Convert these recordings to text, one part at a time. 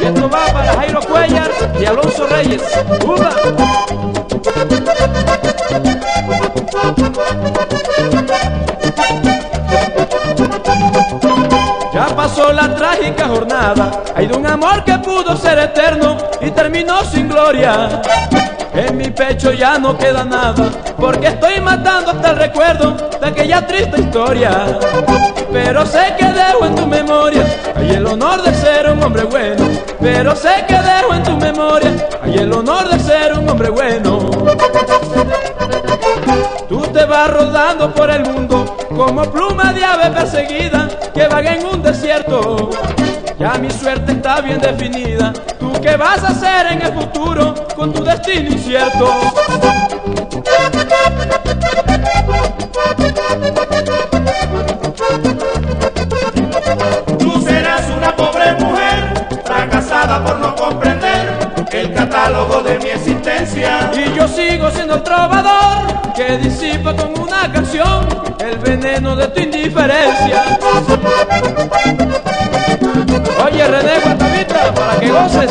Y esto va para Jairo Cuellar y Alonso Reyes. ¡Uva! Ya pasó la trágica jornada, hay de un amor que pudo ser eterno y terminó sin gloria. En mi pecho ya no queda nada, porque estoy matando hasta el recuerdo de aquella triste historia. Pero sé que dejo en tu memoria, hay el honor de ser un hombre bueno. Pero sé que dejo en tu memoria, hay el honor de ser un hombre bueno. Tú te vas rodando por el mundo como pluma de ave perseguida que vaga en un desierto. Ya mi suerte está bien definida. ¿Tú qué vas a hacer en el futuro con tu destino incierto? Catálogo de mi existencia. Y yo sigo siendo el trovador que disipa con una canción el veneno de tu indiferencia. Oye René Guatavita, para que goces.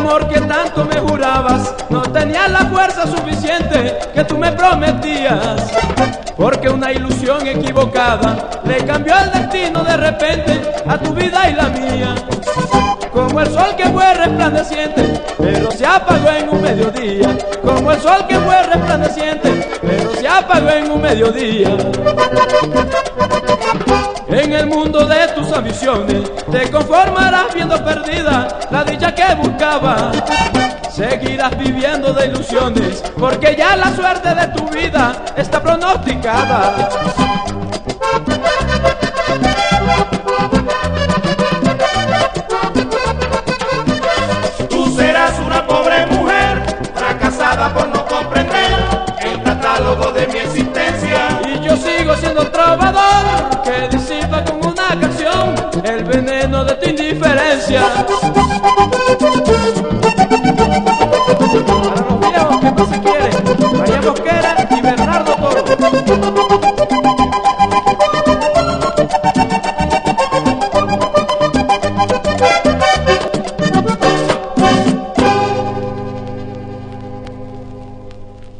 Amor que tanto me jurabas no tenía la fuerza suficiente que tú me prometías. Porque una ilusión equivocada le cambió el destino de repente a tu vida y la mía. Como el sol que fue resplandeciente, pero se apagó en un mediodía. Como el sol que fue resplandeciente, pero se apagó en un mediodía. En el mundo de tus ambiciones te conformarás viendo perdida la dicha que buscabas. Seguirás viviendo de ilusiones porque ya la suerte de tu vida está pronosticada. Indiferencia.